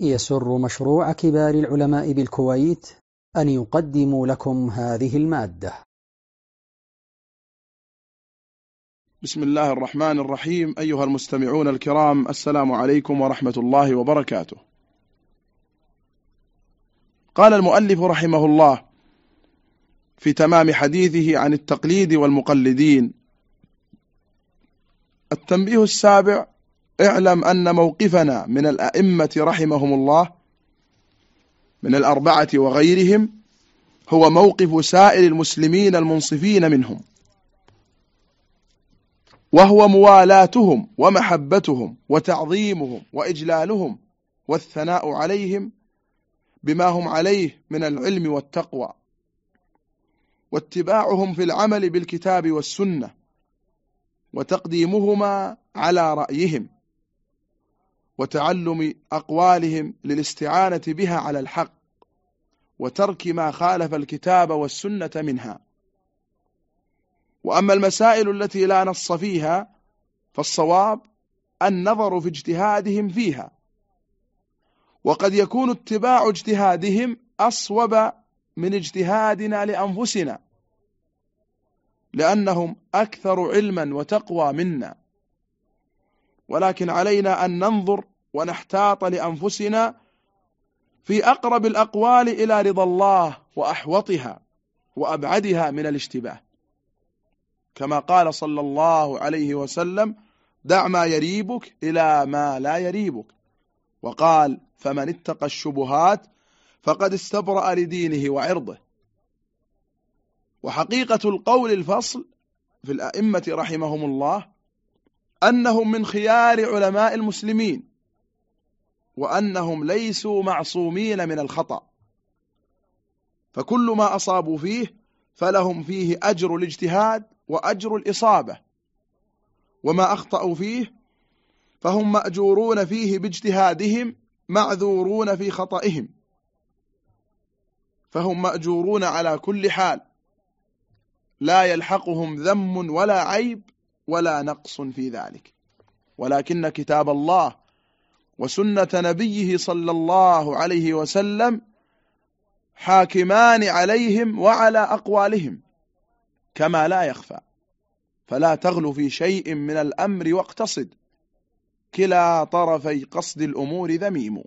يسر مشروع كبار العلماء بالكويت أن يقدم لكم هذه المادة. بسم الله الرحمن الرحيم. أيها المستمعون الكرام السلام عليكم ورحمة الله وبركاته. قال المؤلف رحمه الله في تمام حديثه عن التقليد والمقلدين التنبيه السابع اعلم أن موقفنا من الأئمة رحمهم الله من الأربعة وغيرهم هو موقف سائر المسلمين المنصفين منهم وهو موالاتهم ومحبتهم وتعظيمهم وإجلالهم والثناء عليهم بما هم عليه من العلم والتقوى واتباعهم في العمل بالكتاب والسنة وتقديمهما على رأيهم. وتعلم أقوالهم للاستعانة بها على الحق وترك ما خالف الكتاب والسنة منها. وأما المسائل التي لا نص فيها فالصواب النظر في اجتهادهم فيها. وقد يكون اتباع اجتهادهم أصوب من اجتهادنا لأنفسنا لأنهم أكثر علما وتقوى منا. ولكن علينا أن ننظر ونحتاط لأنفسنا في أقرب الأقوال إلى رضا الله وأحوطها وأبعدها من الاشتباه. كما قال صلى الله عليه وسلم دع ما يريبك إلى ما لا يريبك. وقال فمن اتقى الشبهات فقد استبرأ لدينه وعرضه. وحقيقة القول الفصل في الأئمة رحمهم الله أنهم من خيار علماء المسلمين وأنهم ليسوا معصومين من الخطأ. فكل ما أصابوا فيه فلهم فيه أجر الاجتهاد وأجر الإصابة. وما أخطأوا فيه فهم مأجورون فيه باجتهادهم معذورون في خطئهم. فهم مأجورون على كل حال. لا يلحقهم ذم ولا عيب. ولا نقص في ذلك. ولكن كتاب الله وسنة نبيه صلى الله عليه وسلم حاكمان عليهم وعلى أقوالهم كما لا يخفى. فلا تغلو في شيء من الأمر واقتصد. كلا طرفي قصد الأمور ذميم.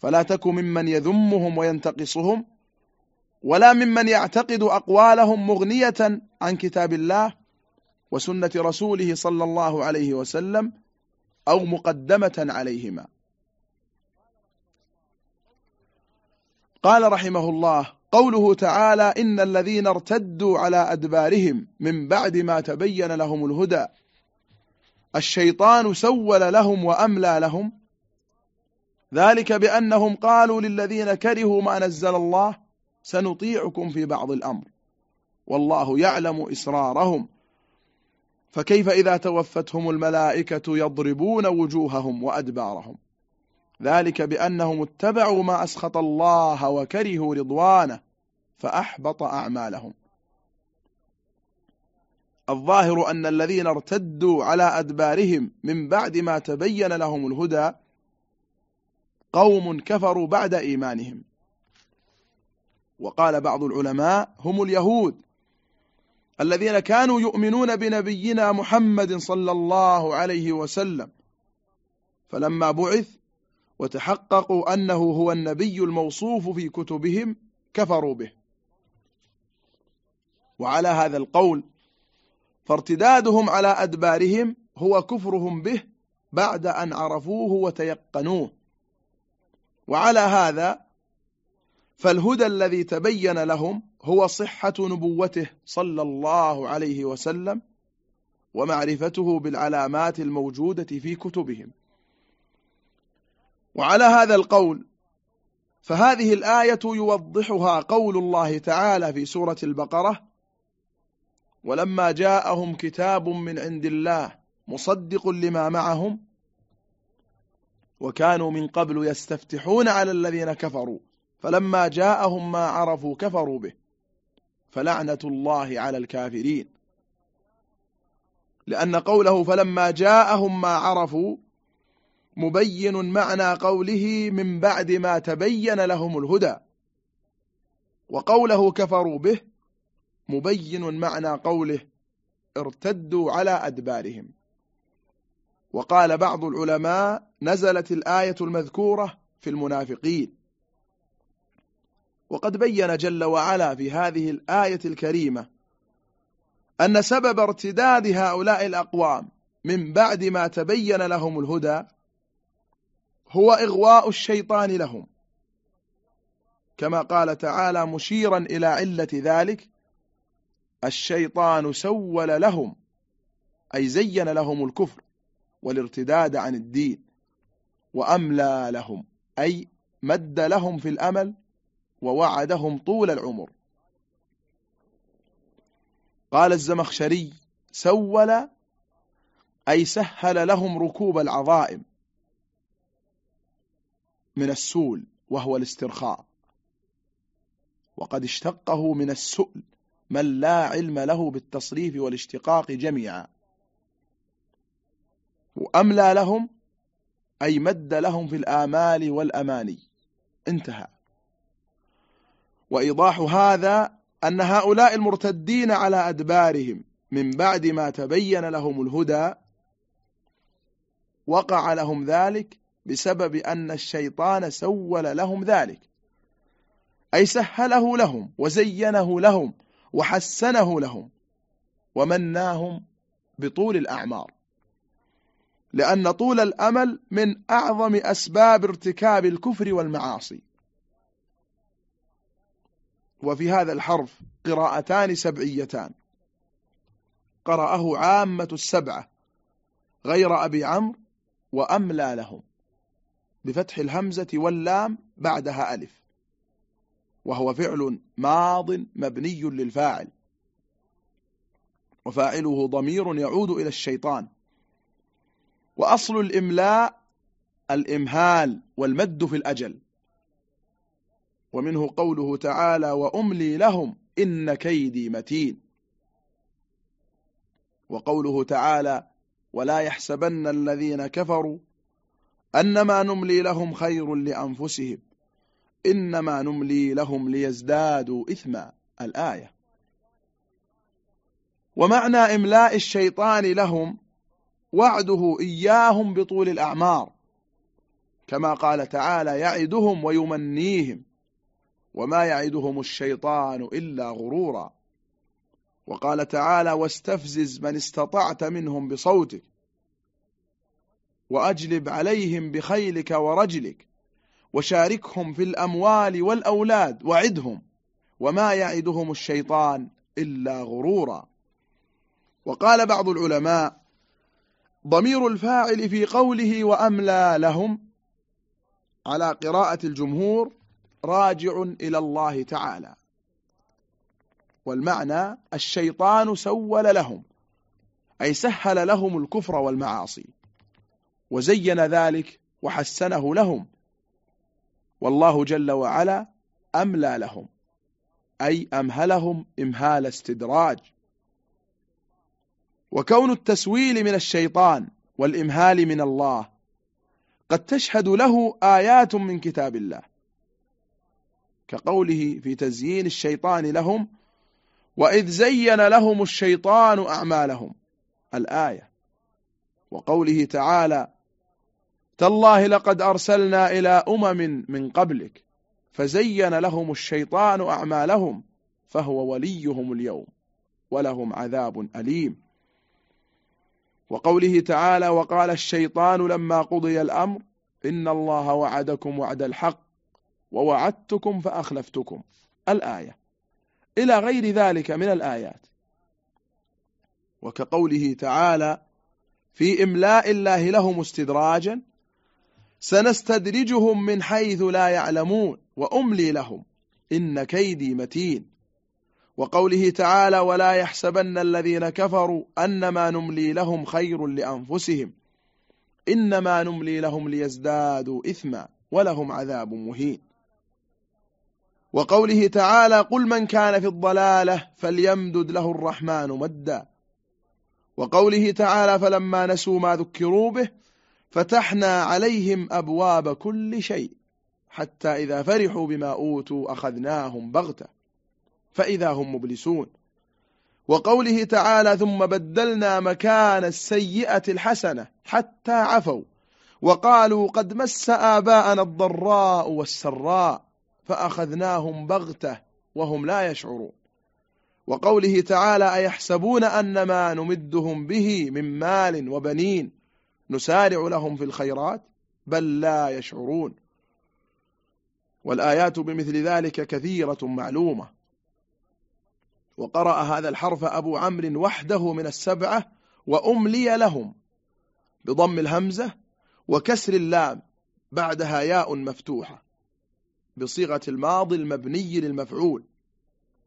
فلا تك ممن يذمهم وينتقصهم ولا ممن يعتقد أقوالهم مغنية عن كتاب الله وسنة رسوله صلى الله عليه وسلم أو مقدمة عليهما. قال رحمه الله قوله تعالى إن الذين ارتدوا على أدبارهم من بعد ما تبين لهم الهدى الشيطان سول لهم وأملى لهم. ذلك بأنهم قالوا للذين كرهوا ما نزل الله سنطيعكم في بعض الأمر والله يعلم إسرارهم. فكيف إذا توفتهم الملائكة يضربون وجوههم وأدبارهم؟ ذلك بأنهم اتبعوا ما أسخط الله وكرهوا رضوانه فأحبط أعمالهم. الظاهر أن الذين ارتدوا على أدبارهم من بعد ما تبين لهم الهدى قوم كفروا بعد إيمانهم. وقال بعض العلماء هم اليهود الذين كانوا يؤمنون بنبينا محمد صلى الله عليه وسلم. فلما بعث وتحققوا أنه هو النبي الموصوف في كتبهم كفروا به. وعلى هذا القول فارتدادهم على أدبارهم هو كفرهم به بعد أن عرفوه وتيقنوه. وعلى هذا فالهدى الذي تبين لهم هو صحة نبوته صلى الله عليه وسلم ومعرفته بالعلامات الموجودة في كتبهم. وعلى هذا القول فهذه الآية يوضحها قول الله تعالى في سورة البقرة ولما جاءهم كتاب من عند الله مصدق لما معهم وكانوا من قبل يستفتحون على الذين كفروا فلما جاءهم ما عرفوا كفروا به. فلعنة الله على الكافرين. لأن قوله فلما جاءهم ما عرفوا مبين معنى قوله من بعد ما تبين لهم الهدى. وقوله كفروا به مبين معنى قوله ارتدوا على أدبارهم. وقال بعض العلماء نزلت الآية المذكورة في المنافقين. وقد بين جل وعلا في هذه الآية الكريمة أن سبب ارتداد هؤلاء الأقوام من بعد ما تبين لهم الهدى هو إغواء الشيطان لهم. كما قال تعالى مشيرا إلى علة ذلك الشيطان سول لهم أي زين لهم الكفر والارتداد عن الدين وأملى لهم أي مد لهم في الأمل ووعدهم طول العمر. قال الزمخشري سول أي سهل لهم ركوب العظائم من السول وهو الاسترخاء وقد اشتقه من السؤل من لا علم له بالتصريف والاشتقاق جميعا. وأملى لهم أي مد لهم في الآمال والأماني. انتهى. وإيضاح هذا أن هؤلاء المرتدين على أدبارهم من بعد ما تبين لهم الهدى وقع لهم ذلك بسبب أن الشيطان سول لهم ذلك. أي سهله لهم وزينه لهم وحسنه لهم ومناهم بطول الأعمار. لأن طول الأمل من أعظم أسباب ارتكاب الكفر والمعاصي. وفي هذا الحرف قراءتان سبعيتان. قرأه عامة السبعة غير أبي عمرو وأملى لهم بفتح الهمزة واللام بعدها ألف. وهو فعل ماض مبني للفاعل. وفاعله ضمير يعود إلى الشيطان. وأصل الإملاء الإمهال والمد في الأجل. ومنه قوله تعالى وأملي لهم إن كيدي متين. وقوله تعالى ولا يحسبن الذين كفروا أنما نملي لهم خير لأنفسهم إنما نملي لهم ليزدادوا إثما الآية. ومعنى إملاء الشيطان لهم وعده إياهم بطول الأعمار كما قال تعالى يعدهم ويمنيهم. وما يعدهم الشيطان إلا غرورا. وقال تعالى واستفزز من استطعت منهم بصوتك وأجلب عليهم بخيلك ورجلك وشاركهم في الأموال والأولاد وعدهم وما يعدهم الشيطان إلا غرورا. وقال بعض العلماء ضمير الفاعل في قوله وأملى لهم على قراءة الجمهور راجع إلى الله تعالى. والمعنى الشيطان سول لهم أي سهل لهم الكفر والمعاصي وزين ذلك وحسنه لهم. والله جل وعلا أملى لهم أي أمهلهم إمهال استدراج. وكون التسويل من الشيطان والإمهال من الله قد تشهد له آيات من كتاب الله. كقوله في تزيين الشيطان لهم وإذ زين لهم الشيطان أعمالهم الآية. وقوله تعالى تالله لقد أرسلنا إلى أمم من قبلك فزين لهم الشيطان أعمالهم فهو وليهم اليوم ولهم عذاب أليم. وقوله تعالى وقال الشيطان لما قضي الأمر إن الله وعدكم وعد الحق ووعدتكم فأخلفتكم. الآية. إلى غير ذلك من الآيات. وكقوله تعالى في إملاء الله لهم استدراجا سنستدرجهم من حيث لا يعلمون وأملي لهم إن كيدي متين. وقوله تعالى ولا يحسبن الذين كفروا أنما نملي لهم خير لأنفسهم إنما نملي لهم ليزدادوا إثما ولهم عذاب مهين. وقوله تعالى قل من كان في الضلالة فليمدد له الرحمن مدا. وقوله تعالى فلما نسوا ما ذكروا به فتحنا عليهم أبواب كل شيء حتى إذا فرحوا بما أوتوا أخذناهم بغتة. فإذا هم مبلسون. وقوله تعالى ثم بدلنا مكان السيئة الحسنة حتى عفوا. وقالوا قد مس آباءنا الضراء والسراء. فأخذناهم بغتة وهم لا يشعرون. وقوله تعالى أيحسبون أن ما نمدهم به من مال وبنين نسارع لهم في الخيرات؟ بل لا يشعرون. والآيات بمثل ذلك كثيرة معلومة. وقرأ هذا الحرف أبو عمرو وحده من السبعة وأملي لهم بضم الهمزة وكسر اللام بعدها ياء مفتوحة. بصيغة الماضي المبني للمفعول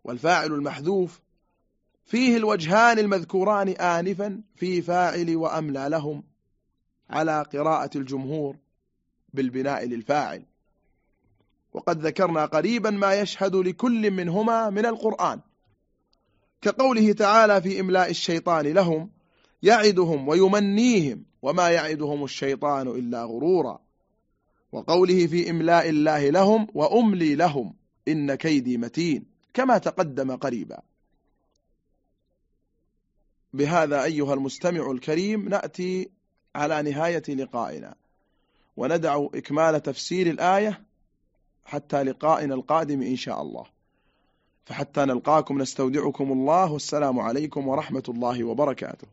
والفاعل المحذوف فيه الوجهان المذكوران آنفا في فاعل وأملى لهم على قراءة الجمهور بالبناء للفاعل. وقد ذكرنا قريبا ما يشهد لكل منهما من القرآن. كقوله تعالى في إملاء الشيطان لهم يعدهم ويمنيهم وما يعدهم الشيطان إلا غرورا. وقوله في إملاء الله لهم وأملي لهم إن كيدي متين كما تقدم قريبا. بهذا أيها المستمع الكريم نأتي على نهاية لقائنا. وندع إكمال تفسير الآية حتى لقائنا القادم إن شاء الله. فحتى نلقاكم نستودعكم الله والسلام عليكم ورحمة الله وبركاته.